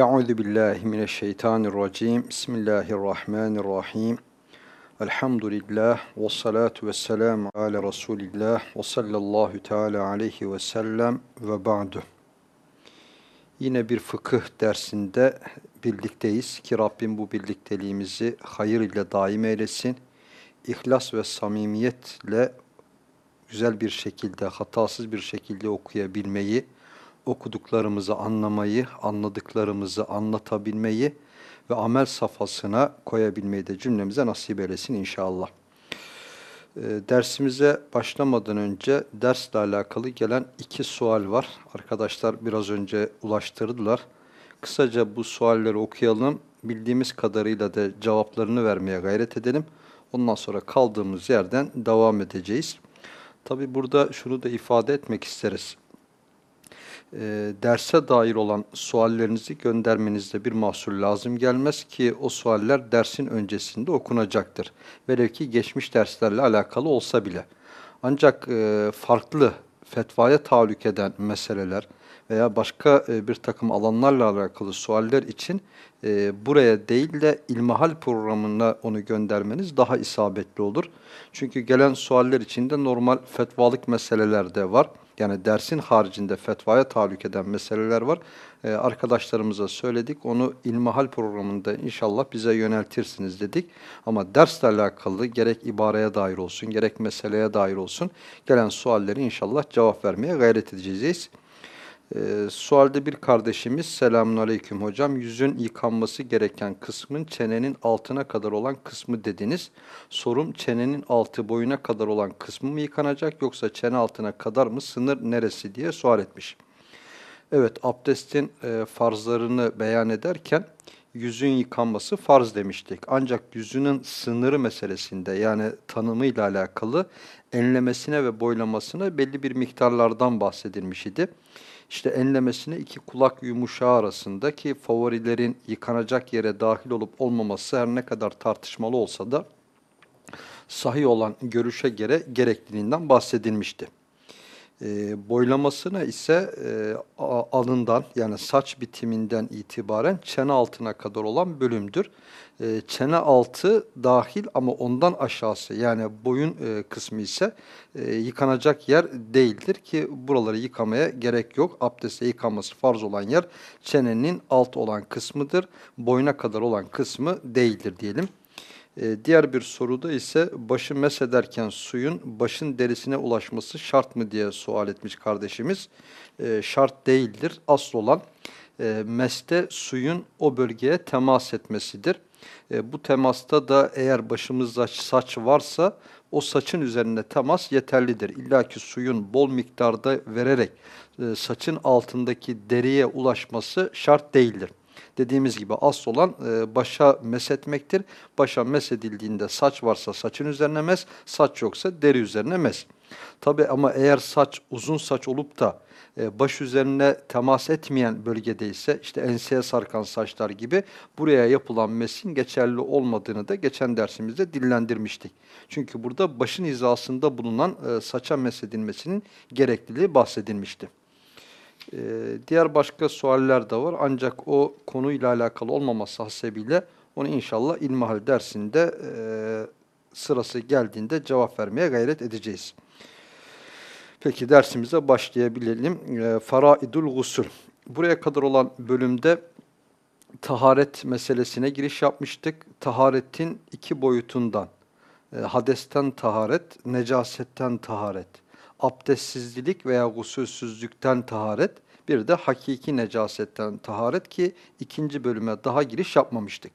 Euzu billahi mineşşeytanirracim. Bismillahirrahmanirrahim. Elhamdülillah ve salatu ve selamu ala Resulillah ve sallallahu teala aleyhi ve sellem ve ba'du. Yine bir fıkıh dersinde birlikteyiz ki Rabbim bu birlikteliğimizi hayır ile daim eylesin. İhlas ve samimiyetle güzel bir şekilde, hatasız bir şekilde okuyabilmeyi, okuduklarımızı anlamayı, anladıklarımızı anlatabilmeyi ve amel safhasına koyabilmeyi de cümlemize nasip eylesin inşallah. E, dersimize başlamadan önce dersle alakalı gelen iki sual var. Arkadaşlar biraz önce ulaştırdılar. Kısaca bu sualleri okuyalım. Bildiğimiz kadarıyla da cevaplarını vermeye gayret edelim. Ondan sonra kaldığımız yerden devam edeceğiz. Tabi burada şunu da ifade etmek isteriz e, derse dair olan suallerinizi göndermenizde bir mahsur lazım gelmez ki o sualler dersin öncesinde okunacaktır. Velev ki geçmiş derslerle alakalı olsa bile. Ancak e, farklı fetvaya tahallük eden meseleler veya başka e, bir takım alanlarla alakalı sualler için e, buraya değil de ilmihal programına onu göndermeniz daha isabetli olur. Çünkü gelen sualler içinde normal fetvalık meseleler de var. Yani dersin haricinde fetvaya tahallük eden meseleler var. Ee, arkadaşlarımıza söyledik. Onu ilmihal programında inşallah bize yöneltirsiniz dedik. Ama dersle alakalı gerek ibareye dair olsun, gerek meseleye dair olsun gelen sualleri inşallah cevap vermeye gayret edeceğiz. Ee, sualde bir kardeşimiz selamun aleyküm hocam yüzün yıkanması gereken kısmın çenenin altına kadar olan kısmı dediniz. Sorum çenenin altı boyuna kadar olan kısmı mı yıkanacak yoksa çene altına kadar mı sınır neresi diye sual etmiş. Evet abdestin e, farzlarını beyan ederken yüzün yıkanması farz demiştik. Ancak yüzünün sınırı meselesinde yani tanımıyla alakalı enlemesine ve boylamasına belli bir miktarlardan bahsedilmiş idi. İşte enlemesine iki kulak yumuşağı arasındaki favorilerin yıkanacak yere dahil olup olmaması her ne kadar tartışmalı olsa da sahih olan görüşe göre gerekliliğinden bahsedilmişti. E, boylamasına ise e, alından yani saç bitiminden itibaren çene altına kadar olan bölümdür. E, çene altı dahil ama ondan aşağısı yani boyun e, kısmı ise e, yıkanacak yer değildir ki buraları yıkamaya gerek yok. Abdeste yıkanması farz olan yer çenenin alt olan kısmıdır. Boyuna kadar olan kısmı değildir diyelim. Ee, diğer bir soruda ise başı mesederken suyun başın derisine ulaşması şart mı diye sual etmiş kardeşimiz. Ee, şart değildir. Asıl olan e, meste suyun o bölgeye temas etmesidir. E, bu temasta da eğer başımızda saç varsa o saçın üzerine temas yeterlidir. İlla ki suyun bol miktarda vererek e, saçın altındaki deriye ulaşması şart değildir dediğimiz gibi asıl olan e, başa mesetmektir. Başa mesedildiğinde saç varsa saçın üzerine mes, saç yoksa deri üzerine mes. Tabi ama eğer saç uzun saç olup da e, baş üzerine temas etmeyen bölgedeyse işte enseye sarkan saçlar gibi buraya yapılan mesin geçerli olmadığını da geçen dersimizde dillendirmiştik. Çünkü burada başın hizasında bulunan e, saça mesedilmesinin gerekliliği bahsedilmişti. Ee, diğer başka sualler de var ancak o konuyla alakalı olmaması hasebiyle onu inşallah ilmihal dersinde e, sırası geldiğinde cevap vermeye gayret edeceğiz. Peki dersimize başlayabilelim. E, Faraidul gusul. Buraya kadar olan bölümde taharet meselesine giriş yapmıştık. Taharetin iki boyutundan, e, hadesten taharet, necasetten taharet abdestsizlik veya gusülsüzlükten taharet, bir de hakiki necasetten taharet ki ikinci bölüme daha giriş yapmamıştık.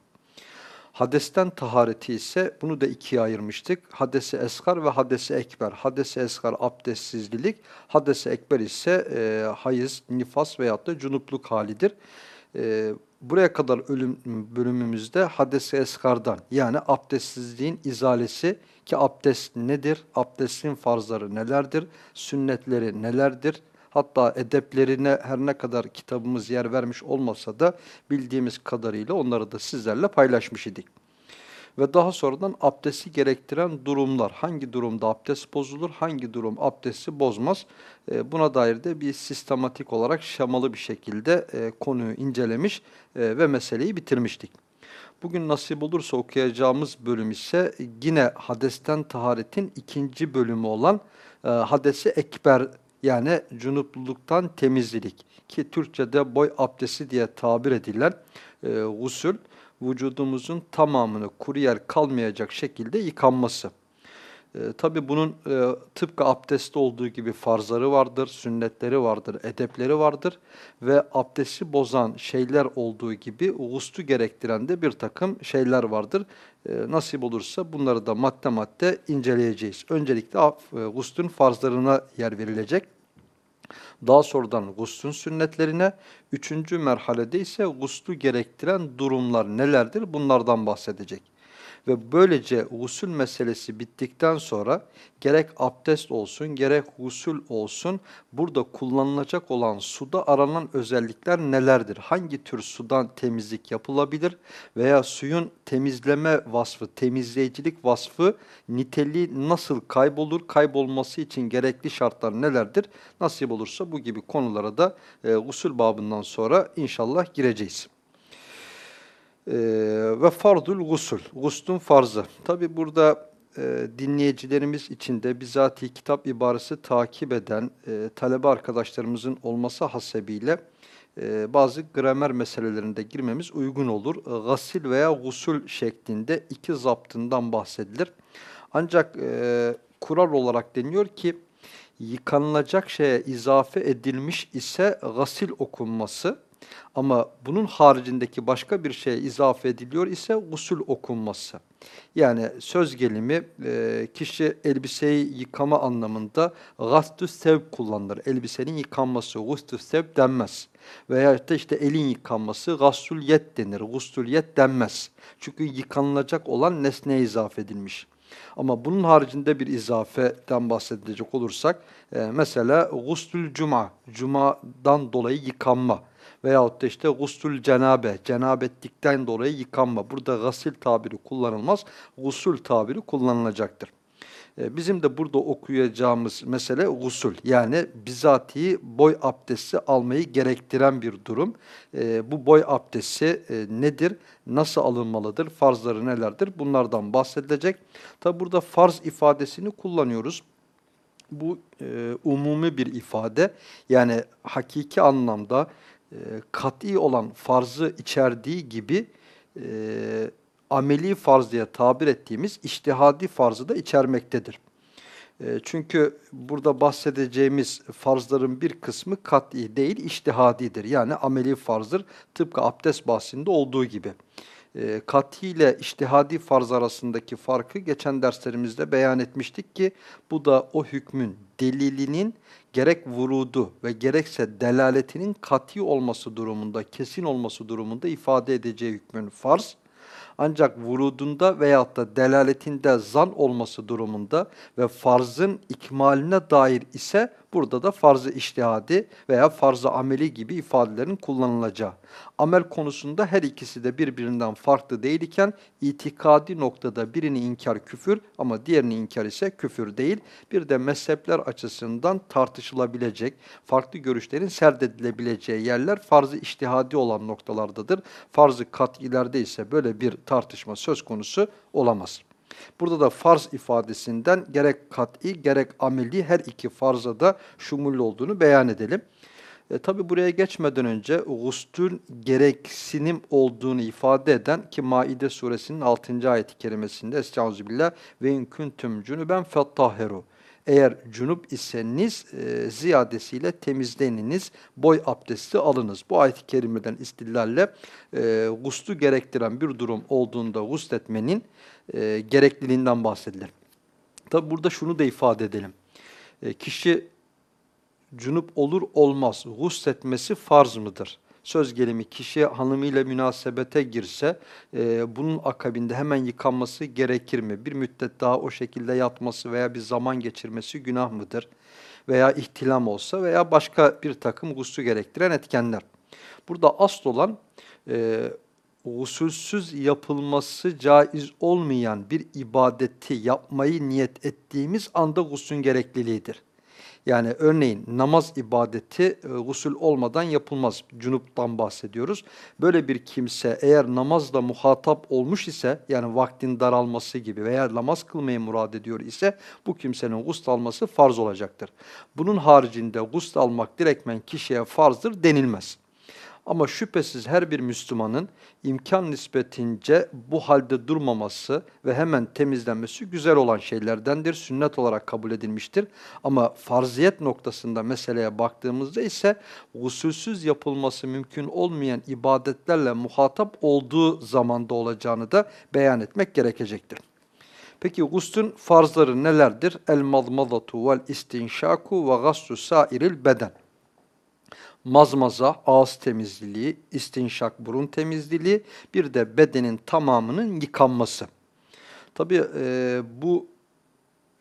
Hadesten tahareti ise bunu da ikiye ayırmıştık. Hadesi eskar ve hadesi ekber. Hadesi eskar abdestsizlik, hadesi ekber ise e, hayız, nifas veyahut da cunupluk halidir. E, buraya kadar ölüm bölümümüzde hadesi eskardan yani abdestsizliğin izalesi ki abdest nedir? Abdestin farzları nelerdir? Sünnetleri nelerdir? Hatta edeplerine her ne kadar kitabımız yer vermiş olmasa da bildiğimiz kadarıyla onları da sizlerle paylaşmış idik. Ve daha sonradan abdesti gerektiren durumlar. Hangi durumda abdest bozulur, hangi durum abdesti bozmaz. E, buna dair de bir sistematik olarak şemalı bir şekilde e, konuyu incelemiş e, ve meseleyi bitirmiştik. Bugün nasip olursa okuyacağımız bölüm ise yine hadesten taharetin ikinci bölümü olan e, hadesi ekber yani cunupluluktan temizlik ki Türkçe'de boy abdesti diye tabir edilen e, gusül vücudumuzun tamamını kuru yer kalmayacak şekilde yıkanması. E, Tabi bunun e, tıpkı abdestte olduğu gibi farzları vardır, sünnetleri vardır, edepleri vardır ve abdesti bozan şeyler olduğu gibi guslu gerektiren de bir takım şeyler vardır. E, nasip olursa bunları da madde madde inceleyeceğiz. Öncelikle e, guslün farzlarına yer verilecek. Daha sonradan guslün sünnetlerine, üçüncü merhalede ise guslu gerektiren durumlar nelerdir bunlardan bahsedecek. Ve böylece gusül meselesi bittikten sonra gerek abdest olsun gerek gusül olsun burada kullanılacak olan suda aranan özellikler nelerdir? Hangi tür sudan temizlik yapılabilir veya suyun temizleme vasfı, temizleyicilik vasfı niteliği nasıl kaybolur? Kaybolması için gerekli şartlar nelerdir? Nasip olursa bu gibi konulara da e, gusül babından sonra inşallah gireceğiz. Ee, ve fardul gusul, guslun farzı. Tabi burada e, dinleyicilerimiz içinde bizatihi kitap ibaresi takip eden e, talebe arkadaşlarımızın olması hasebiyle e, bazı gramer meselelerinde girmemiz uygun olur. E, gasil veya gusul şeklinde iki zaptından bahsedilir. Ancak e, kural olarak deniyor ki yıkanılacak şeye izafe edilmiş ise gasil okunması, ama bunun haricindeki başka bir şeye izafe ediliyor ise usul okunması. Yani söz gelimi e, kişi elbiseyi yıkama anlamında gastü sev kullanılır. Elbisenin yıkanması gustü sev denmez. Veya işte elin yıkanması gastül yet denir. Gustül yet denmez. Çünkü yıkanılacak olan nesneye izafe edilmiş. Ama bunun haricinde bir izafeden bahsedecek olursak e, mesela gustül cuma, cumadan dolayı yıkanma veyahut da işte gusül cenabe, cenabetlikten dolayı yıkanma. Burada gasil tabiri kullanılmaz, gusül tabiri kullanılacaktır. Ee, bizim de burada okuyacağımız mesele gusül. Yani bizatihi boy abdesti almayı gerektiren bir durum. Ee, bu boy abdesti e, nedir? Nasıl alınmalıdır? Farzları nelerdir? Bunlardan bahsedilecek. Tabi burada farz ifadesini kullanıyoruz. Bu e, umumi bir ifade. Yani hakiki anlamda e, kat'i olan farzı içerdiği gibi e, ameli farz diye tabir ettiğimiz iştihadi farzı da içermektedir. E, çünkü burada bahsedeceğimiz farzların bir kısmı kat'i değil iştihadidir. Yani ameli farzdır tıpkı abdest bahsinde olduğu gibi. E, kat'i ile iştihadi farz arasındaki farkı geçen derslerimizde beyan etmiştik ki bu da o hükmün delilinin gerek vurudu ve gerekse delaletinin kat'i olması durumunda, kesin olması durumunda ifade edeceği hükmün farz. Ancak vurudunda veyahut da delaletinde zan olması durumunda ve farzın ikmaline dair ise Burada da farz-ı iştihadi veya farz-ı ameli gibi ifadelerin kullanılacağı. Amel konusunda her ikisi de birbirinden farklı değil iken itikadi noktada birini inkar küfür ama diğerini inkar ise küfür değil. Bir de mezhepler açısından tartışılabilecek, farklı görüşlerin serdedilebileceği yerler farz-ı iştihadi olan noktalardadır. Farz-ı ise böyle bir tartışma söz konusu olamaz. Burada da farz ifadesinden gerek kat'i gerek ameli her iki farza da şumul olduğunu beyan edelim. E, Tabi buraya geçmeden önce gustül gereksinim olduğunu ifade eden ki Maide suresinin 6. ayet-i kerimesinde Estağfirullah ve in kuntum cunuben fettahheru eğer cunup iseniz e, ziyadesiyle temizleniniz, boy abdesti alınız. Bu ayet-i kerimeden istillalle e, guslu gerektiren bir durum olduğunda gusletmenin e, gerekliliğinden bahsedilir. Tabi burada şunu da ifade edelim. E, kişi cunup olur olmaz gusletmesi farz mıdır? Söz gelimi kişi hanımıyla münasebete girse e, bunun akabinde hemen yıkanması gerekir mi? Bir müddet daha o şekilde yatması veya bir zaman geçirmesi günah mıdır? Veya ihtilam olsa veya başka bir takım guslu gerektiren etkenler. Burada asıl olan e, usulsüz yapılması caiz olmayan bir ibadeti yapmayı niyet ettiğimiz anda guslün gerekliliğidir. Yani örneğin namaz ibadeti e, gusül olmadan yapılmaz. Cunuptan bahsediyoruz. Böyle bir kimse eğer namazla muhatap olmuş ise yani vaktin daralması gibi veya namaz kılmayı murad ediyor ise bu kimsenin gusl alması farz olacaktır. Bunun haricinde gusl almak direktmen kişiye farzdır denilmez. Ama şüphesiz her bir Müslümanın imkan nispetince bu halde durmaması ve hemen temizlenmesi güzel olan şeylerdendir. Sünnet olarak kabul edilmiştir. Ama farziyet noktasında meseleye baktığımızda ise usulsüz yapılması mümkün olmayan ibadetlerle muhatap olduğu zamanda olacağını da beyan etmek gerekecektir. Peki guslün farzları nelerdir? El mazmadatu vel istinşaku ve gaslu sairil beden mazmaza, ağız temizliği, istinşak, burun temizliği, bir de bedenin tamamının yıkanması. Tabi e, bu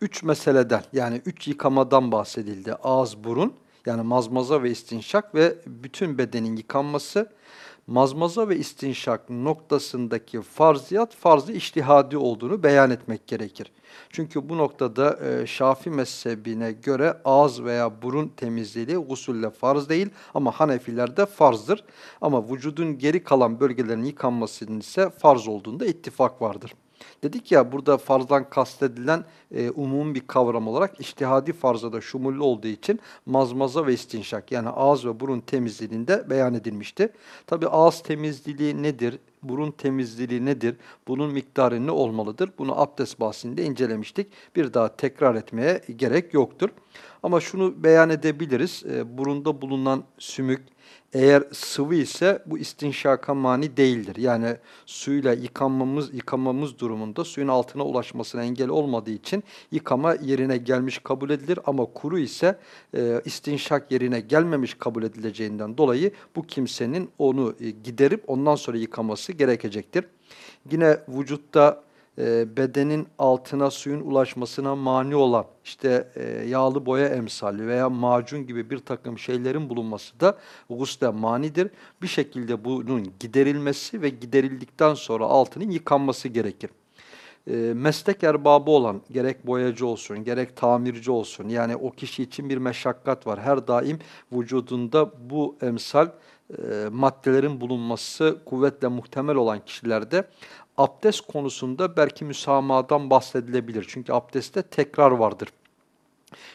üç meseleden yani üç yıkamadan bahsedildi. Ağız, burun yani mazmaza ve istinşak ve bütün bedenin yıkanması mazmaza ve istinşak noktasındaki farziyat farzı iştihadi olduğunu beyan etmek gerekir. Çünkü bu noktada e, Şafi mezhebine göre ağız veya burun temizliği usulle farz değil ama Hanefilerde farzdır. Ama vücudun geri kalan bölgelerinin yıkanmasının ise farz olduğunda ittifak vardır. Dedik ya burada farzdan kastedilen e, umum bir kavram olarak iştihadi farza da şumullü olduğu için mazmaza ve istinşak yani ağız ve burun temizliğinde beyan edilmişti. Tabi ağız temizliği nedir? Burun temizliği nedir? Bunun miktarı ne olmalıdır? Bunu abdest bahsinde incelemiştik. Bir daha tekrar etmeye gerek yoktur. Ama şunu beyan edebiliriz. E, burunda bulunan sümük, eğer sıvı ise bu istinşaka mani değildir. Yani suyla yıkanmamız, yıkamamız durumunda suyun altına ulaşmasına engel olmadığı için yıkama yerine gelmiş kabul edilir. Ama kuru ise e, istinşak yerine gelmemiş kabul edileceğinden dolayı bu kimsenin onu e, giderip ondan sonra yıkaması gerekecektir. Yine vücutta e, bedenin altına suyun ulaşmasına mani olan işte e, yağlı boya emsali veya macun gibi bir takım şeylerin bulunması da gusle manidir. Bir şekilde bunun giderilmesi ve giderildikten sonra altının yıkanması gerekir. E, meslek erbabı olan gerek boyacı olsun gerek tamirci olsun yani o kişi için bir meşakkat var. Her daim vücudunda bu emsal maddelerin bulunması kuvvetle muhtemel olan kişilerde abdest konusunda belki müsamahadan bahsedilebilir. Çünkü abdestte tekrar vardır.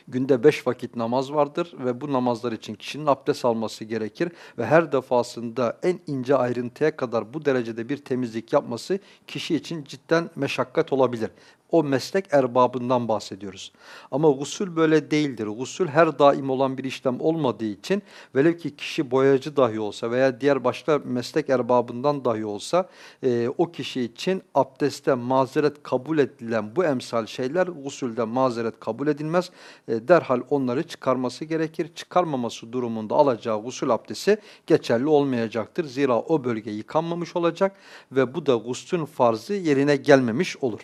Günde beş vakit namaz vardır ve bu namazlar için kişinin abdest alması gerekir ve her defasında en ince ayrıntıya kadar bu derecede bir temizlik yapması kişi için cidden meşakkat olabilir o meslek erbabından bahsediyoruz. Ama gusül böyle değildir. Gusül her daim olan bir işlem olmadığı için velev ki kişi boyacı dahi olsa veya diğer başka meslek erbabından dahi olsa e, o kişi için abdestte mazeret kabul edilen bu emsal şeyler gusülde mazeret kabul edilmez. E, derhal onları çıkarması gerekir. Çıkarmaması durumunda alacağı gusül abdesti geçerli olmayacaktır. Zira o bölge yıkanmamış olacak ve bu da guslün farzı yerine gelmemiş olur.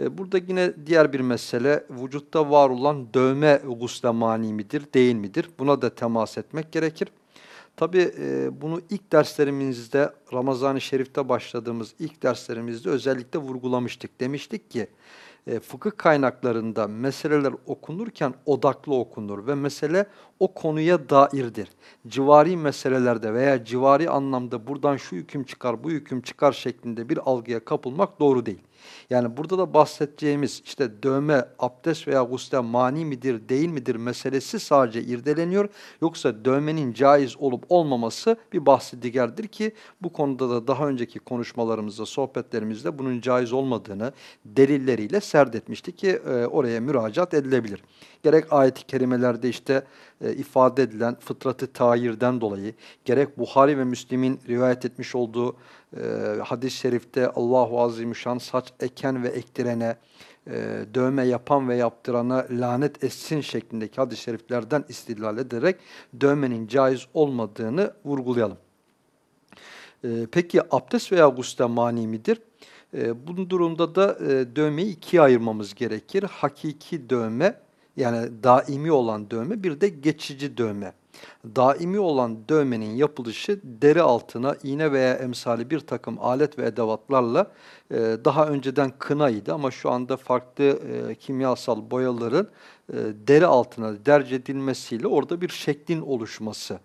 E, burada yine diğer bir mesele vücutta var olan dövme gusle mani midir değil midir? Buna da temas etmek gerekir. Tabi e, bunu ilk derslerimizde Ramazan-ı Şerif'te başladığımız ilk derslerimizde özellikle vurgulamıştık. Demiştik ki e, fıkıh kaynaklarında meseleler okunurken odaklı okunur ve mesele o konuya dairdir. Civari meselelerde veya civari anlamda buradan şu hüküm çıkar, bu hüküm çıkar şeklinde bir algıya kapılmak doğru değil. Yani burada da bahsedeceğimiz işte dövme, abdest veya gusle mani midir, değil midir meselesi sadece irdeleniyor. Yoksa dövmenin caiz olup olmaması bir bahsi digerdir ki bu konuda da daha önceki konuşmalarımızda, sohbetlerimizde bunun caiz olmadığını delilleriyle serdetmiştik ki e, oraya müracaat edilebilir. Gerek ayet-i kerimelerde işte e, ifade edilen fıtratı tayirden dolayı, gerek Buhari ve Müslim'in rivayet etmiş olduğu e, hadis-i şerifte Allahu Azimüşşan saç eken ve ektirene, e, dövme yapan ve yaptırana lanet etsin şeklindeki hadis-i şeriflerden istilal ederek dövmenin caiz olmadığını vurgulayalım. E, peki abdest veya gusle mani midir? E, bunun durumda da e, dövmeyi ikiye ayırmamız gerekir. Hakiki dövme yani daimi olan dövme bir de geçici dövme. Daimi olan dövmenin yapılışı deri altına iğne veya emsali bir takım alet ve edevatlarla e, daha önceden kınaydı ama şu anda farklı e, kimyasal boyaların e, deri altına derc edilmesiyle orada bir şeklin oluşması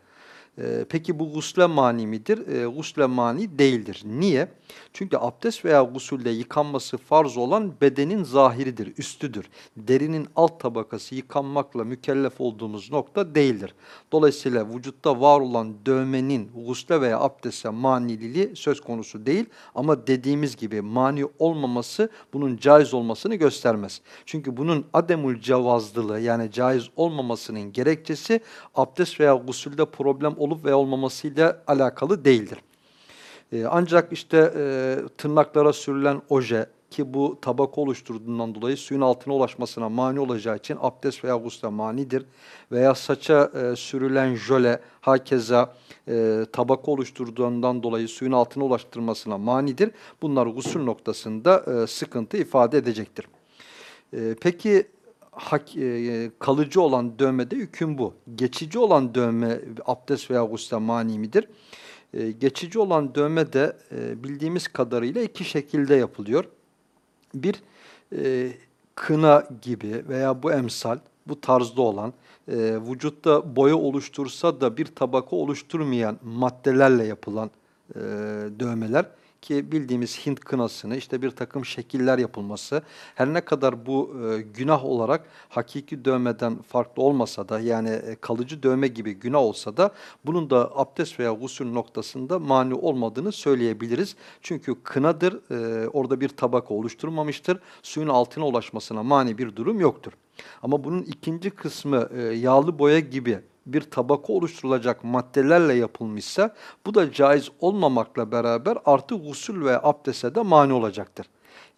ee, peki bu gusle mani midir? E, gusle mani değildir. Niye? Çünkü abdest veya gusulde yıkanması farz olan bedenin zahiridir, üstüdür. Derinin alt tabakası yıkanmakla mükellef olduğumuz nokta değildir. Dolayısıyla vücutta var olan dövmenin gusle veya abdeste manililiği söz konusu değil. Ama dediğimiz gibi mani olmaması bunun caiz olmasını göstermez. Çünkü bunun ademul cevazlılığı yani caiz olmamasının gerekçesi abdest veya gusulde problem olup veya olmamasıyla alakalı değildir. E, ancak işte e, tırnaklara sürülen oje ki bu tabaka oluşturduğundan dolayı suyun altına ulaşmasına mani olacağı için abdest veya gusle manidir. Veya saça e, sürülen jöle hakeza e, tabaka oluşturduğundan dolayı suyun altına ulaştırmasına manidir. Bunlar gusül noktasında e, sıkıntı ifade edecektir. E, peki hak, e, kalıcı olan dövmede hüküm bu. Geçici olan dövme abdest veya gusle mani midir? E, geçici olan dövme de e, bildiğimiz kadarıyla iki şekilde yapılıyor. Bir, e, kına gibi veya bu emsal, bu tarzda olan, e, vücutta boya oluştursa da bir tabaka oluşturmayan maddelerle yapılan e, dövmeler ki bildiğimiz Hint kınasını işte bir takım şekiller yapılması her ne kadar bu e, günah olarak hakiki dövmeden farklı olmasa da yani e, kalıcı dövme gibi günah olsa da bunun da abdest veya gusül noktasında mani olmadığını söyleyebiliriz. Çünkü kınadır e, orada bir tabaka oluşturmamıştır. Suyun altına ulaşmasına mani bir durum yoktur. Ama bunun ikinci kısmı e, yağlı boya gibi bir tabaka oluşturulacak maddelerle yapılmışsa bu da caiz olmamakla beraber artı gusül ve abdeste de mani olacaktır.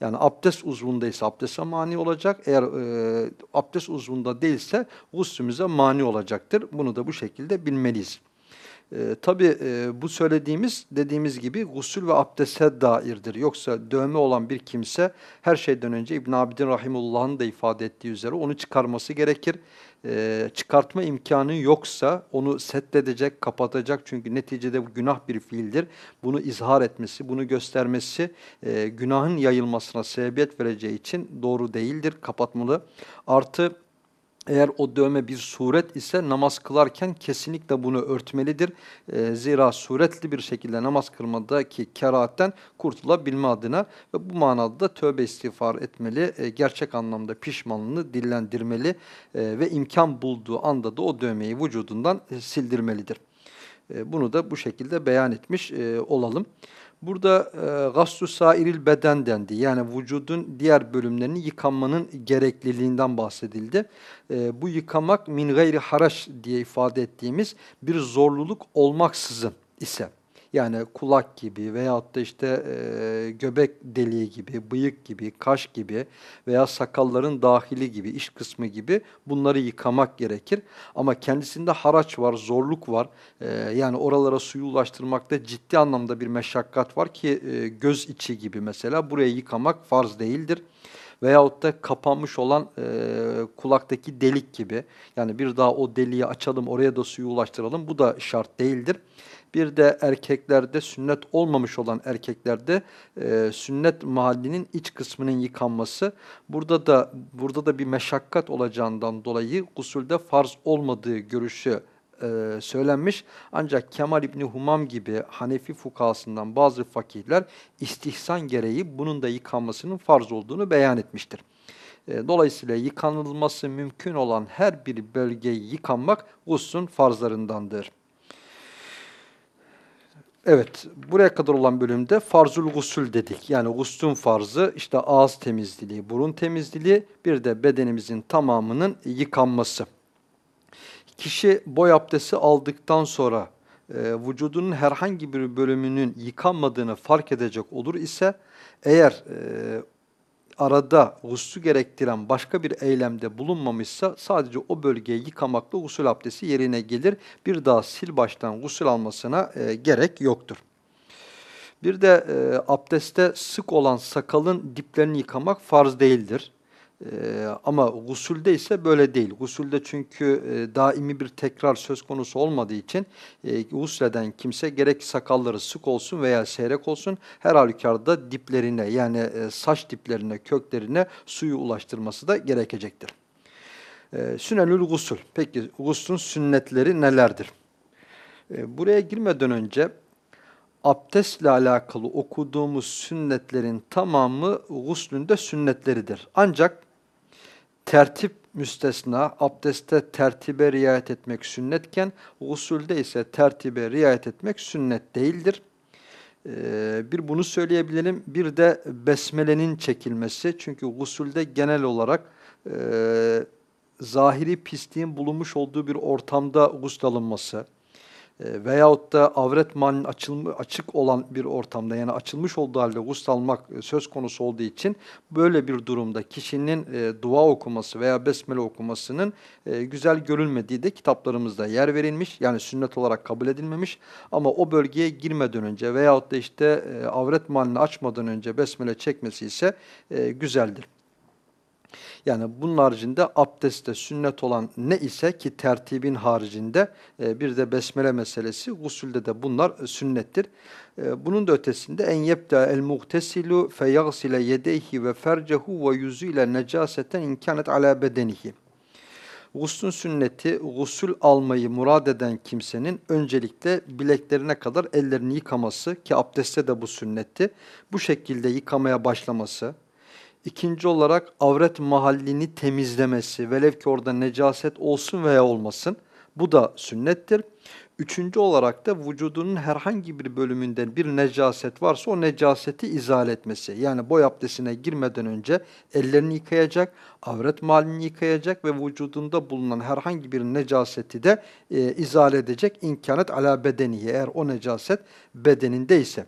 Yani abdest uzvundaysa abdeste mani olacak. Eğer e, abdest uzvunda değilse guslümüze mani olacaktır. Bunu da bu şekilde bilmeliyiz. E, Tabi e, bu söylediğimiz dediğimiz gibi gusül ve abdeste dairdir. Yoksa dövme olan bir kimse her şeyden önce İbn Abidin Rahimullah'ın da ifade ettiği üzere onu çıkarması gerekir. E, çıkartma imkanı yoksa onu seddedecek, kapatacak. Çünkü neticede bu günah bir fiildir. Bunu izhar etmesi, bunu göstermesi e, günahın yayılmasına sebebiyet vereceği için doğru değildir, kapatmalı. Artı eğer o dövme bir suret ise namaz kılarken kesinlikle bunu örtmelidir. E, zira suretli bir şekilde namaz kılmadaki kerahatten kurtulabilme adına ve bu manada da tövbe istiğfar etmeli, e, gerçek anlamda pişmanlığını dillendirmeli e, ve imkan bulduğu anda da o dövmeyi vücudundan e, sildirmelidir. E, bunu da bu şekilde beyan etmiş e, olalım. Burada e, gaslu sairil beden dendi. Yani vücudun diğer bölümlerini yıkanmanın gerekliliğinden bahsedildi. E, bu yıkamak min gayri haraş diye ifade ettiğimiz bir zorluluk olmaksızın ise yani kulak gibi veyahut da işte e, göbek deliği gibi, bıyık gibi, kaş gibi veya sakalların dahili gibi, iş kısmı gibi bunları yıkamak gerekir. Ama kendisinde haraç var, zorluk var. E, yani oralara suyu ulaştırmakta ciddi anlamda bir meşakkat var ki e, göz içi gibi mesela buraya yıkamak farz değildir veyahut da kapanmış olan e, kulaktaki delik gibi. Yani bir daha o deliği açalım, oraya da suyu ulaştıralım. Bu da şart değildir. Bir de erkeklerde sünnet olmamış olan erkeklerde e, sünnet mahallinin iç kısmının yıkanması. Burada da burada da bir meşakkat olacağından dolayı gusulde farz olmadığı görüşü e, söylenmiş. Ancak Kemal İbni Humam gibi Hanefi fukasından bazı fakihler istihsan gereği bunun da yıkanmasının farz olduğunu beyan etmiştir. E, dolayısıyla yıkanılması mümkün olan her bir bölgeyi yıkanmak guslun farzlarındandır. Evet, buraya kadar olan bölümde farzul gusül dedik. Yani guslun farzı işte ağız temizliği, burun temizliği, bir de bedenimizin tamamının yıkanması. Kişi boy abdesti aldıktan sonra e, vücudunun herhangi bir bölümünün yıkanmadığını fark edecek olur ise eğer e, arada guslu gerektiren başka bir eylemde bulunmamışsa sadece o bölgeyi yıkamakla gusül abdesti yerine gelir. Bir daha sil baştan gusül almasına e, gerek yoktur. Bir de e, abdeste sık olan sakalın diplerini yıkamak farz değildir. Ee, ama gusülde ise böyle değil. Gusülde çünkü e, daimi bir tekrar söz konusu olmadığı için e, gusleden kimse gerek sakalları sık olsun veya seyrek olsun her halükarda diplerine yani e, saç diplerine, köklerine suyu ulaştırması da gerekecektir. E, Sünenül gusül. Peki guslün sünnetleri nelerdir? E, buraya girmeden önce abdestle alakalı okuduğumuz sünnetlerin tamamı guslünde sünnetleridir. Ancak tertip müstesna, abdestte tertibe riayet etmek sünnetken, usulde ise tertibe riayet etmek sünnet değildir. Ee, bir bunu söyleyebilelim. Bir de besmelenin çekilmesi. Çünkü usulde genel olarak e, zahiri pisliğin bulunmuş olduğu bir ortamda gusl alınması, e, veyahut da avret malinin açık olan bir ortamda yani açılmış olduğu halde gusl almak e, söz konusu olduğu için böyle bir durumda kişinin e, dua okuması veya besmele okumasının e, güzel görülmediği de kitaplarımızda yer verilmiş. Yani sünnet olarak kabul edilmemiş ama o bölgeye girmeden önce veyahut da işte e, avret malini açmadan önce besmele çekmesi ise güzeldir. Yani bunun haricinde abdestte sünnet olan ne ise ki tertibin haricinde e, bir de besmele meselesi gusülde de bunlar e, sünnettir. E, bunun da ötesinde en yebda el muhtesilu fe yagsile yedeyhi ve fercehu ve yüzüyle necaseten imkanet ala bedenihi. Guslün sünneti, gusül almayı murad eden kimsenin öncelikle bileklerine kadar ellerini yıkaması ki abdestte de bu sünnetti. Bu şekilde yıkamaya başlaması, İkinci olarak avret mahallini temizlemesi, velev ki orada necaset olsun veya olmasın. Bu da sünnettir. Üçüncü olarak da vücudunun herhangi bir bölümünde bir necaset varsa o necaseti izale etmesi. Yani boy abdestine girmeden önce ellerini yıkayacak, avret mahallini yıkayacak ve vücudunda bulunan herhangi bir necaseti de e, izale edecek imkanet ala bedeniye eğer o necaset bedenindeyse.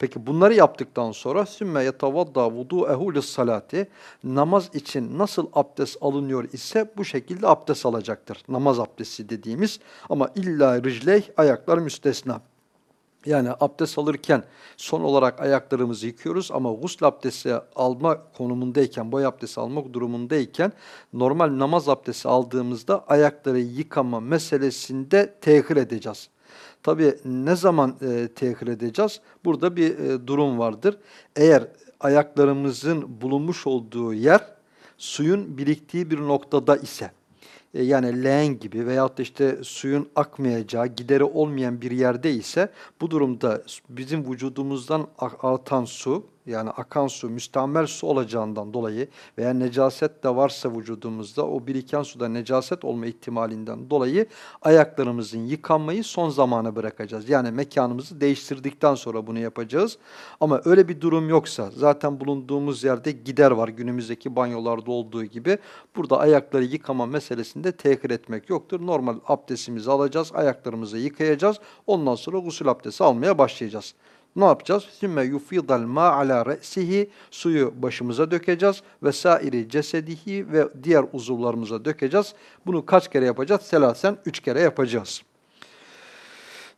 Peki bunları yaptıktan sonra sümme yetavadda vudu'ehu lis-salati namaz için nasıl abdest alınıyor ise bu şekilde abdest alacaktır. Namaz abdesti dediğimiz ama illa ricley ayaklar müstesna. Yani abdest alırken son olarak ayaklarımızı yıkıyoruz ama gusül abdesti alma konumundayken, boy abdesti almak durumundayken normal namaz abdesti aldığımızda ayakları yıkama meselesinde tehir edeceğiz. Tabi ne zaman e, tehir edeceğiz? Burada bir e, durum vardır. Eğer ayaklarımızın bulunmuş olduğu yer suyun biriktiği bir noktada ise, e, yani leğen gibi veyahut da işte suyun akmayacağı, gideri olmayan bir yerde ise bu durumda bizim vücudumuzdan artan su, yani akan su, müstamel su olacağından dolayı veya necaset de varsa vücudumuzda o biriken suda necaset olma ihtimalinden dolayı ayaklarımızın yıkanmayı son zamana bırakacağız. Yani mekanımızı değiştirdikten sonra bunu yapacağız. Ama öyle bir durum yoksa zaten bulunduğumuz yerde gider var günümüzdeki banyolarda olduğu gibi. Burada ayakları yıkama meselesinde tehir etmek yoktur. Normal abdestimizi alacağız, ayaklarımızı yıkayacağız. Ondan sonra gusül abdesti almaya başlayacağız. Ne yapacağız? Sümme yufidal ma ala re'sihi suyu başımıza dökeceğiz ve sairi cesedihi ve diğer uzuvlarımıza dökeceğiz. Bunu kaç kere yapacağız? Selasen üç kere yapacağız.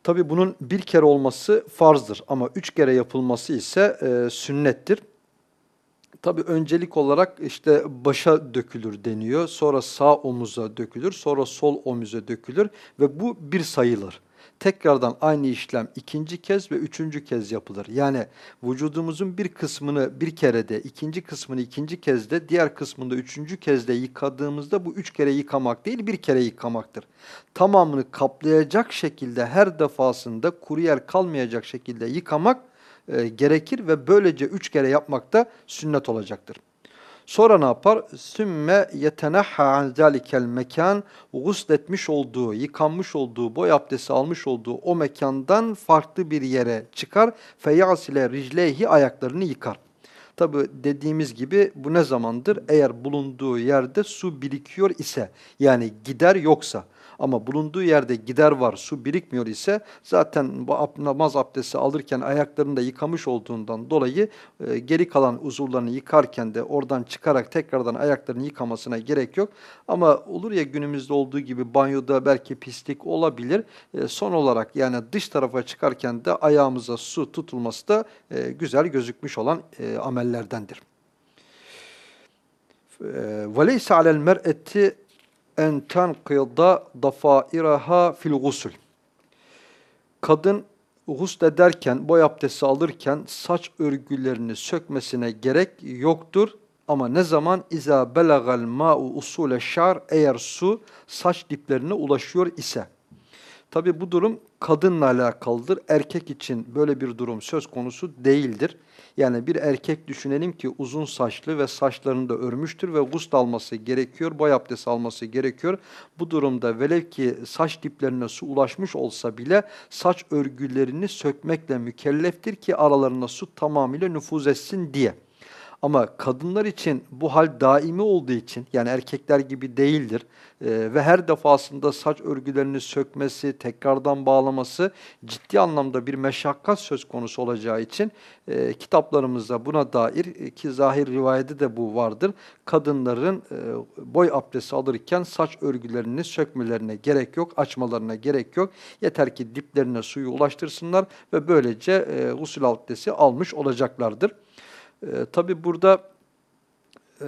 Tabi bunun bir kere olması farzdır ama üç kere yapılması ise e, sünnettir. Tabi öncelik olarak işte başa dökülür deniyor. Sonra sağ omuza dökülür. Sonra sol omuza dökülür ve bu bir sayılır tekrardan aynı işlem ikinci kez ve üçüncü kez yapılır. Yani vücudumuzun bir kısmını bir kerede, ikinci kısmını ikinci kezde, diğer kısmını üçüncü kezde yıkadığımızda bu üç kere yıkamak değil bir kere yıkamaktır. Tamamını kaplayacak şekilde her defasında kuru yer kalmayacak şekilde yıkamak e, gerekir ve böylece üç kere yapmak da sünnet olacaktır. Sonra ne yapar? Sümme yetenahha an zalikel mekan gusletmiş olduğu, yıkanmış olduğu, boy abdesti almış olduğu o mekandan farklı bir yere çıkar. Feyasile riclehi ayaklarını yıkar. Tabi dediğimiz gibi bu ne zamandır? Eğer bulunduğu yerde su birikiyor ise yani gider yoksa ama bulunduğu yerde gider var, su birikmiyor ise zaten bu namaz abdesti alırken ayaklarını da yıkamış olduğundan dolayı e, geri kalan uzuvlarını yıkarken de oradan çıkarak tekrardan ayaklarını yıkamasına gerek yok. Ama olur ya günümüzde olduğu gibi banyoda belki pislik olabilir. E, son olarak yani dış tarafa çıkarken de ayağımıza su tutulması da e, güzel gözükmüş olan e, amellerdendir. وَلَيْسَ عَلَى الْمَرْأَةِ en tenqida dafairaha fil gusul. Kadın ederken, boy abdesti alırken saç örgülerini sökmesine gerek yoktur. Ama ne zaman iza belagal ma'u usule şar eğer su saç diplerine ulaşıyor ise. Tabi bu durum kadınla alakalıdır. Erkek için böyle bir durum söz konusu değildir. Yani bir erkek düşünelim ki uzun saçlı ve saçlarını da örmüştür ve gusl alması gerekiyor, boy abdesti alması gerekiyor. Bu durumda velev ki saç diplerine su ulaşmış olsa bile saç örgülerini sökmekle mükelleftir ki aralarına su tamamıyla nüfuz etsin diye. Ama kadınlar için bu hal daimi olduğu için yani erkekler gibi değildir e, ve her defasında saç örgülerini sökmesi, tekrardan bağlaması ciddi anlamda bir meşakkat söz konusu olacağı için e, kitaplarımızda buna dair e, ki zahir rivayette de bu vardır. Kadınların e, boy abdesti alırken saç örgülerini sökmelerine gerek yok, açmalarına gerek yok. Yeter ki diplerine suyu ulaştırsınlar ve böylece e, gusül abdesti almış olacaklardır. E, tabii burada e,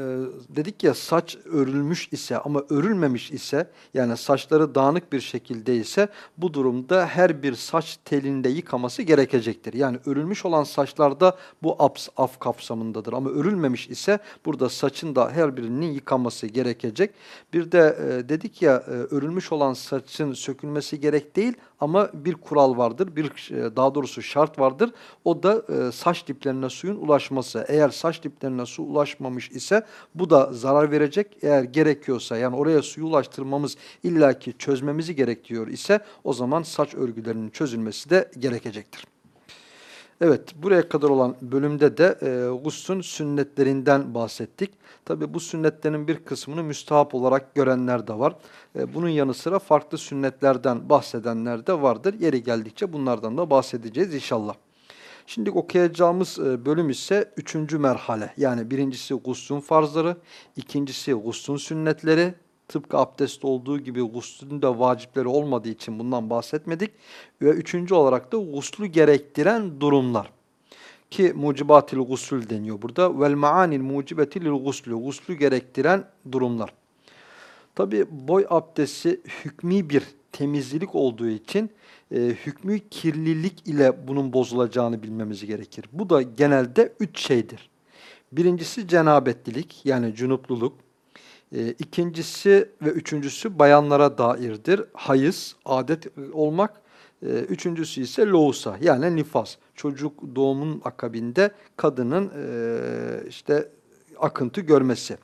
dedik ya saç örülmüş ise ama örülmemiş ise yani saçları dağınık bir şekilde ise bu durumda her bir saç telinde yıkaması gerekecektir. Yani örülmüş olan saçlarda bu aps, af kapsamındadır ama örülmemiş ise burada saçın da her birinin yıkanması gerekecek. Bir de e, dedik ya e, örülmüş olan saçın sökülmesi gerek değil ama bir kural vardır, bir e, daha doğrusu şart vardır. O da e, saç diplerine suyun ulaşması. Eğer saç diplerine su ulaşmamış ise bu da zarar verecek. Eğer gerekiyorsa yani oraya suyu ulaştırmamız illaki çözmemizi gerekiyor ise o zaman saç örgülerinin çözülmesi de gerekecektir. Evet, buraya kadar olan bölümde de e, guslün sünnetlerinden bahsettik. Tabi bu sünnetlerin bir kısmını müstahap olarak görenler de var. E, bunun yanı sıra farklı sünnetlerden bahsedenler de vardır. Yeri geldikçe bunlardan da bahsedeceğiz inşallah. Şimdi okuyacağımız e, bölüm ise üçüncü merhale. Yani birincisi guslun farzları, ikincisi guslun sünnetleri, tıpkı abdest olduğu gibi guslün de vacipleri olmadığı için bundan bahsetmedik. Ve üçüncü olarak da guslu gerektiren durumlar. Ki mucibatil gusül deniyor burada. Vel maanil mucibetil guslü. Guslü gerektiren durumlar. Tabi boy abdesti hükmü bir temizlik olduğu için e, hükmü kirlilik ile bunun bozulacağını bilmemiz gerekir. Bu da genelde üç şeydir. Birincisi cenabetlilik yani cunupluluk. E, ikincisi ve üçüncüsü bayanlara dairdir. Hayız, adet olmak. E, üçüncüsü ise loğusa yani nifas. Çocuk doğumun akabinde kadının e, işte akıntı görmesi.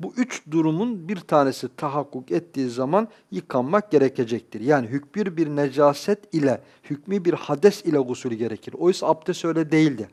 Bu üç durumun bir tanesi tahakkuk ettiği zaman yıkanmak gerekecektir. Yani hükmü bir necaset ile, hükmü bir hades ile gusül gerekir. Oysa abdest öyle değildi.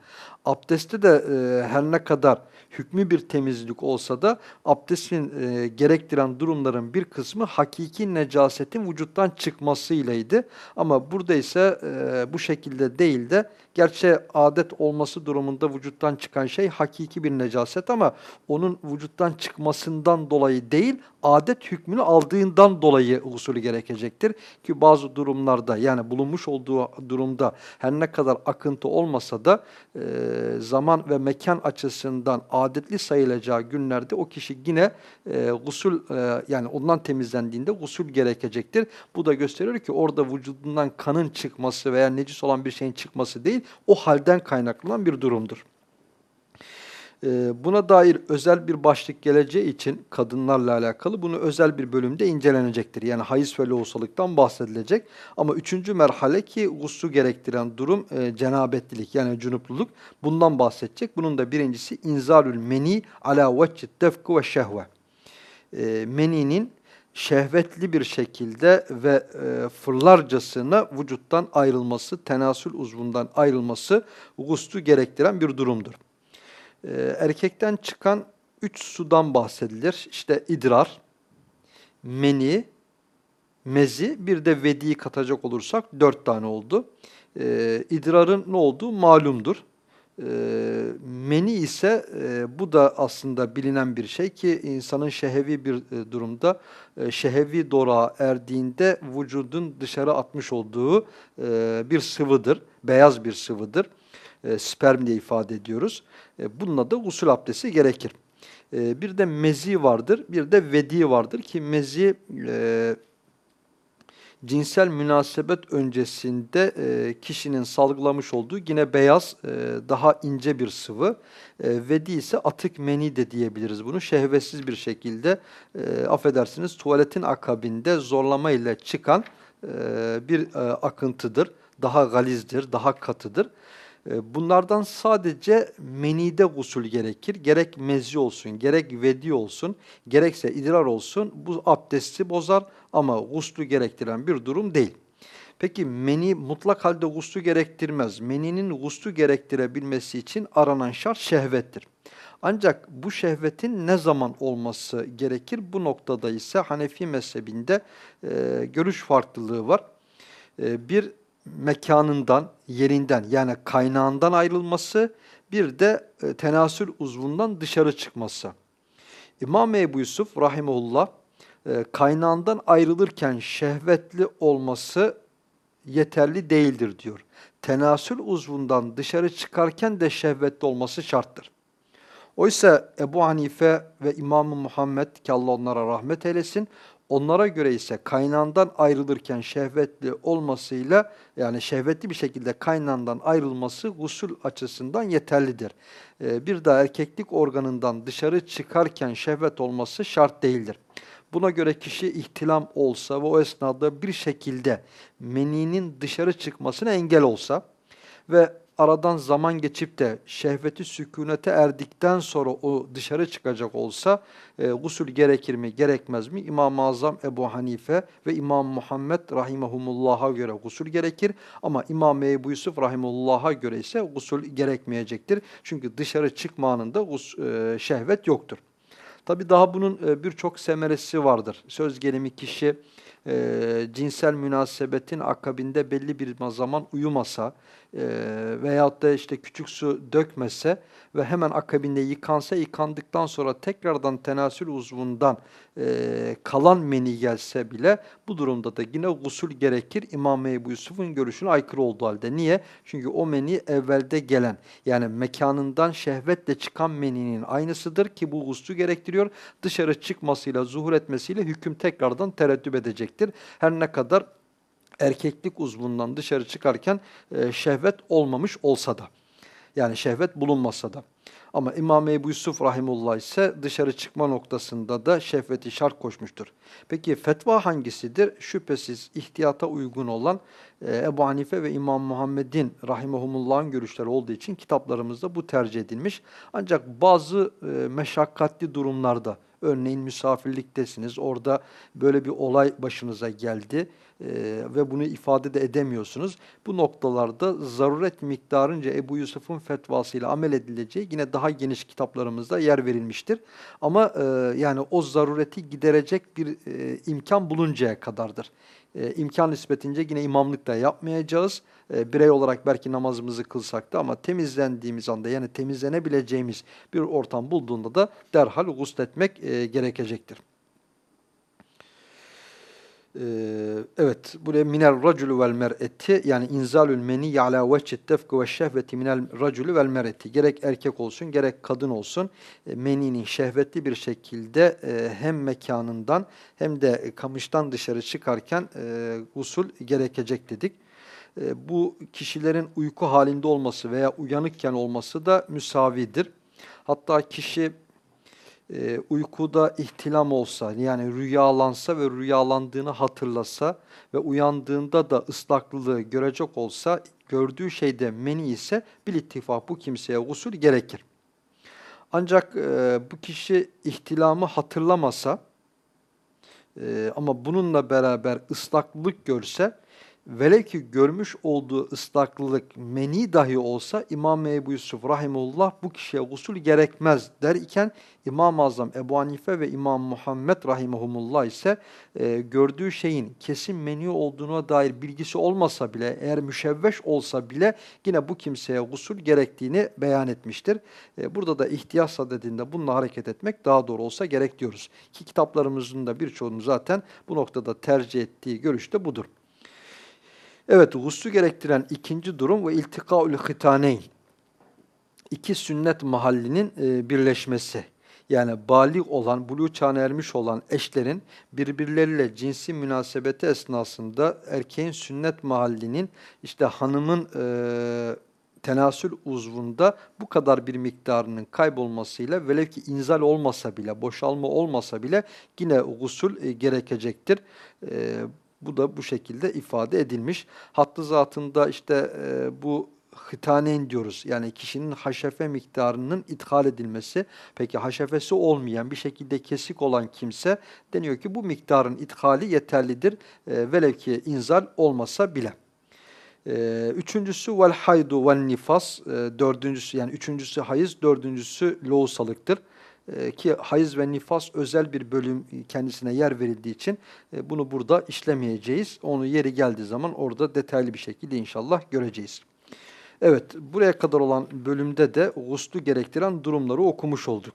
Abdestte de e, her ne kadar hükmü bir temizlik olsa da abdestin e, gerektiren durumların bir kısmı hakiki necasetin vücuttan çıkmasıylaydı. Ama burada ise e, bu şekilde değil de gerçi adet olması durumunda vücuttan çıkan şey hakiki bir necaset ama onun vücuttan çıkmasından dolayı değil adet hükmünü aldığından dolayı usulü gerekecektir. Ki bazı durumlarda yani bulunmuş olduğu durumda her ne kadar akıntı olmasa da e, zaman ve mekan açısından adetli sayılacağı günlerde o kişi yine e, gusül e, yani ondan temizlendiğinde gusül gerekecektir. Bu da gösteriyor ki orada vücudundan kanın çıkması veya necis olan bir şeyin çıkması değil o halden kaynaklanan bir durumdur. Ee, buna dair özel bir başlık geleceği için kadınlarla alakalı bunu özel bir bölümde incelenecektir. Yani hayız ve lohusalıktan bahsedilecek. Ama üçüncü merhale ki guslu gerektiren durum e, cenabetlilik yani cunupluluk bundan bahsedecek. Bunun da birincisi inzalül meni ala veccid defku ve şehve. E, meninin şehvetli bir şekilde ve e, fırlarcasına vücuttan ayrılması, tenasül uzvundan ayrılması guslu gerektiren bir durumdur. E, erkekten çıkan üç sudan bahsedilir. İşte idrar, meni, mezi, bir de vediyi katacak olursak dört tane oldu. E, idrarın ne olduğu malumdur. E, meni ise e, bu da aslında bilinen bir şey ki insanın şehevi bir e, durumda e, şehevi dorağa erdiğinde vücudun dışarı atmış olduğu e, bir sıvıdır. Beyaz bir sıvıdır e, sperm diye ifade ediyoruz. E, bununla da usul abdesti gerekir. E, bir de mezi vardır, bir de vedi vardır ki mezi e, cinsel münasebet öncesinde e, kişinin salgılamış olduğu yine beyaz, e, daha ince bir sıvı. E, vedi ise atık meni de diyebiliriz bunu. Şehvetsiz bir şekilde, e, affedersiniz tuvaletin akabinde zorlama ile çıkan e, bir e, akıntıdır. Daha galizdir, daha katıdır. E, bunlardan sadece menide gusül gerekir. Gerek mezi olsun, gerek vedi olsun, gerekse idrar olsun bu abdesti bozar ama guslu gerektiren bir durum değil. Peki meni mutlak halde guslu gerektirmez. Meninin guslu gerektirebilmesi için aranan şart şehvettir. Ancak bu şehvetin ne zaman olması gerekir? Bu noktada ise Hanefi mezhebinde e, görüş farklılığı var. E, bir mekanından, yerinden yani kaynağından ayrılması, bir de e, tenasül uzvundan dışarı çıkması. İmam Ebu Yusuf rahimullah e, kaynağından ayrılırken şehvetli olması yeterli değildir diyor. Tenasül uzvundan dışarı çıkarken de şehvetli olması şarttır. Oysa Ebu Hanife ve İmam Muhammed ki Allah onlara rahmet eylesin Onlara göre ise kaynağından ayrılırken şehvetli olmasıyla yani şehvetli bir şekilde kaynağından ayrılması gusül açısından yeterlidir. Ee, bir daha erkeklik organından dışarı çıkarken şehvet olması şart değildir. Buna göre kişi ihtilam olsa ve o esnada bir şekilde meninin dışarı çıkmasına engel olsa ve aradan zaman geçip de şehveti sükunete erdikten sonra o dışarı çıkacak olsa e, gusül gerekir mi gerekmez mi? İmam-ı Azam Ebu Hanife ve İmam Muhammed Rahimahumullah'a göre gusül gerekir ama İmam Ebu Yusuf Rahimullah'a göre ise gusül gerekmeyecektir. Çünkü dışarı çıkma anında e, şehvet yoktur. Tabi daha bunun e, birçok semeresi vardır. Söz gelimi kişi e, cinsel münasebetin akabinde belli bir zaman uyumasa e, veyahut da işte küçük su dökmese ve hemen akabinde yıkansa yıkandıktan sonra tekrardan tenasül uzvundan e, kalan meni gelse bile bu durumda da yine gusül gerekir. İmam Ebu Yusuf'un görüşüne aykırı olduğu halde. Niye? Çünkü o meni evvelde gelen yani mekanından şehvetle çıkan meninin aynısıdır ki bu guslu gerektiriyor. Dışarı çıkmasıyla, zuhur etmesiyle hüküm tekrardan tereddüt edecektir. Her ne kadar erkeklik uzvundan dışarı çıkarken e, şehvet olmamış olsa da. Yani şehvet bulunmasa da. Ama İmam Ebu Yusuf Rahimullah ise dışarı çıkma noktasında da şehveti şart koşmuştur. Peki fetva hangisidir? Şüphesiz ihtiyata uygun olan e, Ebu Hanife ve İmam Muhammed'in Rahimahumullah'ın görüşleri olduğu için kitaplarımızda bu tercih edilmiş. Ancak bazı e, meşakkatli durumlarda Örneğin misafirliktesiniz, orada böyle bir olay başınıza geldi e, ve bunu ifade de edemiyorsunuz. Bu noktalarda zaruret miktarınca Ebu Yusuf'un fetvasıyla amel edileceği yine daha geniş kitaplarımızda yer verilmiştir. Ama e, yani o zarureti giderecek bir e, imkan buluncaya kadardır e, imkan nispetince yine imamlık da yapmayacağız. E, birey olarak belki namazımızı kılsak da ama temizlendiğimiz anda yani temizlenebileceğimiz bir ortam bulduğunda da derhal gusletmek e, gerekecektir. Ee, evet, buraya minel raculu vel mer'eti yani inzalül meni ala vehçet tefku ve şehveti minel raculu vel mer'eti. Gerek erkek olsun gerek kadın olsun e, meninin şehvetli bir şekilde e, hem mekanından hem de kamıştan dışarı çıkarken e, usul gerekecek dedik. Bu kişilerin uyku halinde olması veya uyanıkken olması da müsavidir. Hatta kişi e, uykuda ihtilam olsa yani rüyalansa ve rüyalandığını hatırlasa ve uyandığında da ıslaklılığı görecek olsa gördüğü şeyde meni ise bil ittifak bu kimseye usul gerekir. Ancak e, bu kişi ihtilamı hatırlamasa e, ama bununla beraber ıslaklılık görse velev ki görmüş olduğu ıslaklılık meni dahi olsa İmam Ebu Yusuf Rahimullah bu kişiye gusül gerekmez der iken İmam-ı Azam Ebu Hanife ve İmam Muhammed Rahimahumullah ise e, gördüğü şeyin kesin meni olduğuna dair bilgisi olmasa bile eğer müşevveş olsa bile yine bu kimseye gusül gerektiğini beyan etmiştir. E, burada da ihtiyaç sadedinde bununla hareket etmek daha doğru olsa gerek diyoruz. Ki kitaplarımızın da birçoğunu zaten bu noktada tercih ettiği görüşte budur. Evet, guslu gerektiren ikinci durum ve iltikaul hitaneyn. İki sünnet mahallinin e, birleşmesi. Yani balik olan, buluğ çağına ermiş olan eşlerin birbirleriyle cinsi münasebeti esnasında erkeğin sünnet mahallinin işte hanımın e, tenasül uzvunda bu kadar bir miktarının kaybolmasıyla velev ki inzal olmasa bile, boşalma olmasa bile yine gusül e, gerekecektir. E, bu da bu şekilde ifade edilmiş. Hattı zatında işte e, bu hitaneyn diyoruz. Yani kişinin haşefe miktarının ithal edilmesi. Peki haşefesi olmayan bir şekilde kesik olan kimse deniyor ki bu miktarın ithali yeterlidir. E, velev ki inzal olmasa bile. E, üçüncüsü vel haydu vel nifas. E, dördüncüsü yani üçüncüsü hayız, dördüncüsü loğusalıktır. E, ki hayız ve nifas özel bir bölüm kendisine yer verildiği için e, bunu burada işlemeyeceğiz. Onu yeri geldiği zaman orada detaylı bir şekilde inşallah göreceğiz. Evet, buraya kadar olan bölümde de guslu gerektiren durumları okumuş olduk.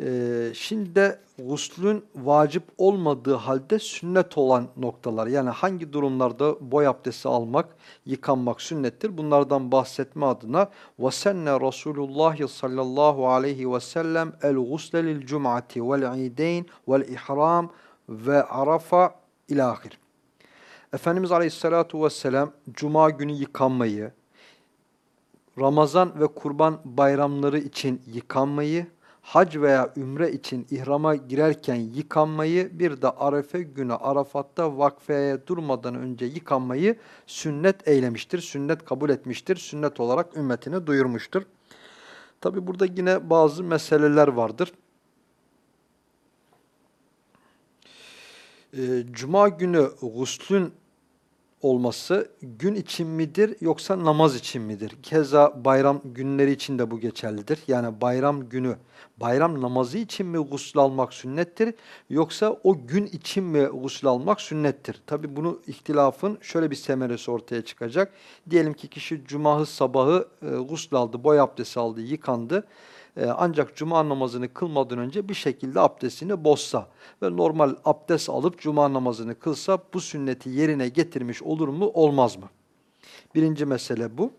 Ee, şimdi de guslün vacip olmadığı halde sünnet olan noktalar. Yani hangi durumlarda boy abdesti almak, yıkanmak sünnettir. Bunlardan bahsetme adına وَسَنَّ Resulullah sallallahu aleyhi ve sellem el-gusle lil-cum'ati vel-ideyn vel-ihram ve arafa ilahir. Efendimiz Aleyhisselatü Vesselam Cuma günü yıkanmayı, Ramazan ve Kurban bayramları için yıkanmayı, hac veya ümre için ihrama girerken yıkanmayı, bir de Arefe günü Arafat'ta vakfeye durmadan önce yıkanmayı sünnet eylemiştir, sünnet kabul etmiştir, sünnet olarak ümmetine duyurmuştur. Tabi burada yine bazı meseleler vardır. Cuma günü guslün olması gün için midir yoksa namaz için midir? Keza bayram günleri için de bu geçerlidir. Yani bayram günü, bayram namazı için mi gusül almak sünnettir yoksa o gün için mi gusül almak sünnettir? Tabi bunu ihtilafın şöyle bir semeresi ortaya çıkacak. Diyelim ki kişi cumahı sabahı e, gusül aldı, boy abdesti aldı, yıkandı. E, ancak cuma namazını kılmadan önce bir şekilde abdestini bozsa ve normal abdest alıp cuma namazını kılsa bu sünneti yerine getirmiş olur mu olmaz mı? Birinci mesele bu.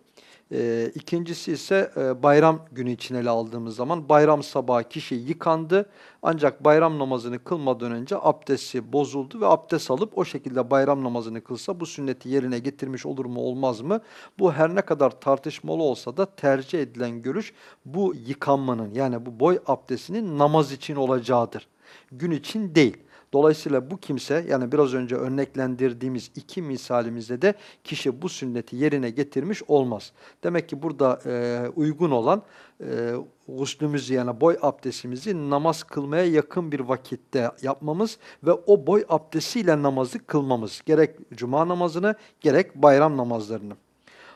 E, ikincisi ise e, bayram günü için ele aldığımız zaman bayram sabahı kişi yıkandı ancak bayram namazını kılmadan önce abdesti bozuldu ve abdest alıp o şekilde bayram namazını kılsa bu sünneti yerine getirmiş olur mu olmaz mı? Bu her ne kadar tartışmalı olsa da tercih edilen görüş bu yıkanmanın yani bu boy abdestinin namaz için olacağıdır. Gün için değil. Dolayısıyla bu kimse yani biraz önce örneklendirdiğimiz iki misalimizde de kişi bu sünneti yerine getirmiş olmaz. Demek ki burada e, uygun olan e, guslümüzü yani boy abdestimizi namaz kılmaya yakın bir vakitte yapmamız ve o boy abdestiyle namazı kılmamız. Gerek cuma namazını gerek bayram namazlarını.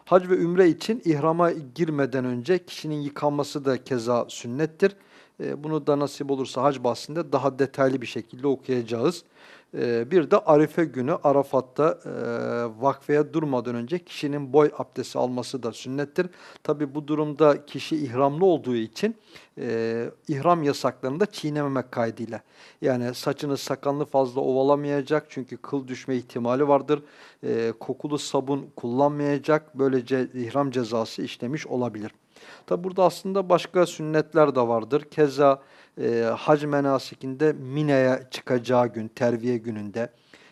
Hac ve ümre için ihrama girmeden önce kişinin yıkanması da keza sünnettir. E, bunu da nasip olursa hac bahsinde daha detaylı bir şekilde okuyacağız. E, bir de Arife günü Arafat'ta e, vakfeye durmadan önce kişinin boy abdesti alması da sünnettir. Tabi bu durumda kişi ihramlı olduğu için ihram yasaklarını da çiğnememek kaydıyla. Yani saçını sakalını fazla ovalamayacak çünkü kıl düşme ihtimali vardır. kokulu sabun kullanmayacak böylece ihram cezası işlemiş olabilir. Tabi burada aslında başka sünnetler de vardır. Keza e, hac menasikinde Mine'ye çıkacağı gün, terviye gününde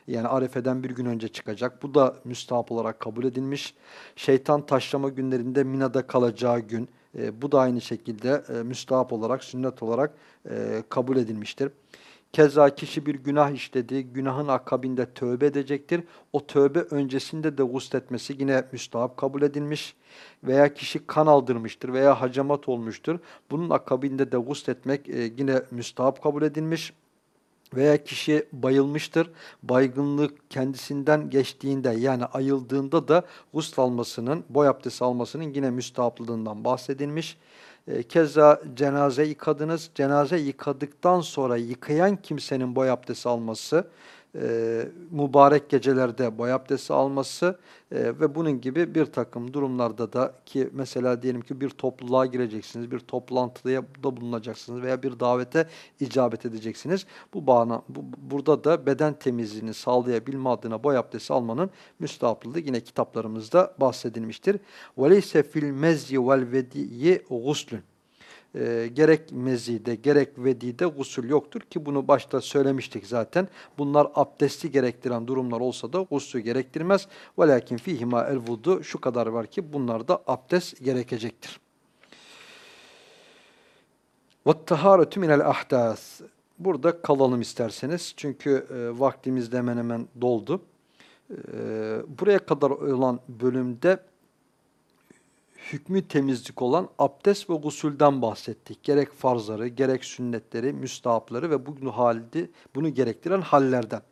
yani Arefe'den bir gün önce çıkacak. Bu da müstahap olarak kabul edilmiş. Şeytan taşlama günlerinde Mina'da kalacağı gün, e, bu da aynı şekilde e, müstahap olarak, sünnet olarak e, kabul edilmiştir. Keza kişi bir günah işledi, günahın akabinde tövbe edecektir. O tövbe öncesinde de gusletmesi yine müstahap kabul edilmiş. Veya kişi kan aldırmıştır veya hacamat olmuştur. Bunun akabinde de gusletmek e, yine müstahap kabul edilmiş veya kişi bayılmıştır. Baygınlık kendisinden geçtiğinde yani ayıldığında da gusl almasının, boy abdesti almasının yine müstahaplığından bahsedilmiş. E, keza cenaze yıkadınız. Cenaze yıkadıktan sonra yıkayan kimsenin boy abdesti alması e, mübarek gecelerde boy abdesti alması e, ve bunun gibi bir takım durumlarda da ki mesela diyelim ki bir topluluğa gireceksiniz, bir toplantıya da bulunacaksınız veya bir davete icabet edeceksiniz. Bu bağına bu, burada da beden temizliğini sağlayabilme adına boy abdesti almanın müstahaplılığı yine kitaplarımızda bahsedilmiştir. وَلَيْسَ fil mezyi vel vediyi guslun e, gerek mezide gerek vedide gusül yoktur ki bunu başta söylemiştik zaten. Bunlar abdesti gerektiren durumlar olsa da guslü gerektirmez. Velakin fihima el vudu şu kadar var ki bunlarda abdest gerekecektir. وَالتَّهَارَةُ مِنَ الْاَحْدَاثِ Burada kalalım isterseniz. Çünkü e, vaktimiz de hemen hemen doldu. E, buraya kadar olan bölümde hükmü temizlik olan abdest ve gusülden bahsettik. Gerek farzları, gerek sünnetleri, müstahapları ve bugün halde bunu gerektiren hallerden.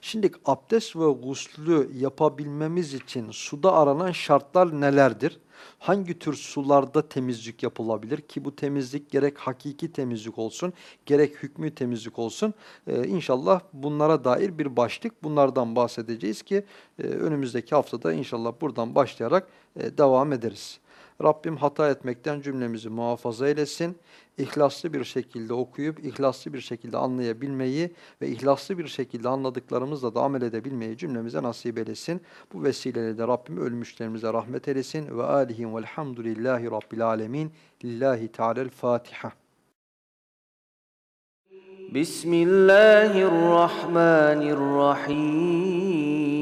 Şimdi abdest ve guslü yapabilmemiz için suda aranan şartlar nelerdir? Hangi tür sularda temizlik yapılabilir ki bu temizlik gerek hakiki temizlik olsun, gerek hükmü temizlik olsun. Ee, inşallah bunlara dair bir başlık bunlardan bahsedeceğiz ki e, önümüzdeki haftada inşallah buradan başlayarak e, devam ederiz. Rabbim hata etmekten cümlemizi muhafaza eylesin. İhlaslı bir şekilde okuyup, ihlaslı bir şekilde anlayabilmeyi ve ihlaslı bir şekilde anladıklarımızla da amel edebilmeyi cümlemize nasip eylesin. Bu vesileyle de Rabbim ölmüşlerimize rahmet eylesin. Ve alihim velhamdülillahi rabbil alemin. Lillahi Teala'l-Fatiha. Bismillahirrahmanirrahim.